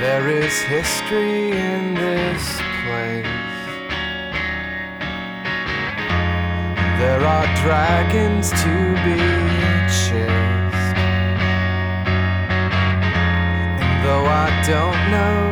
There is history in this place. There are dragons to be chased. And though I don't know.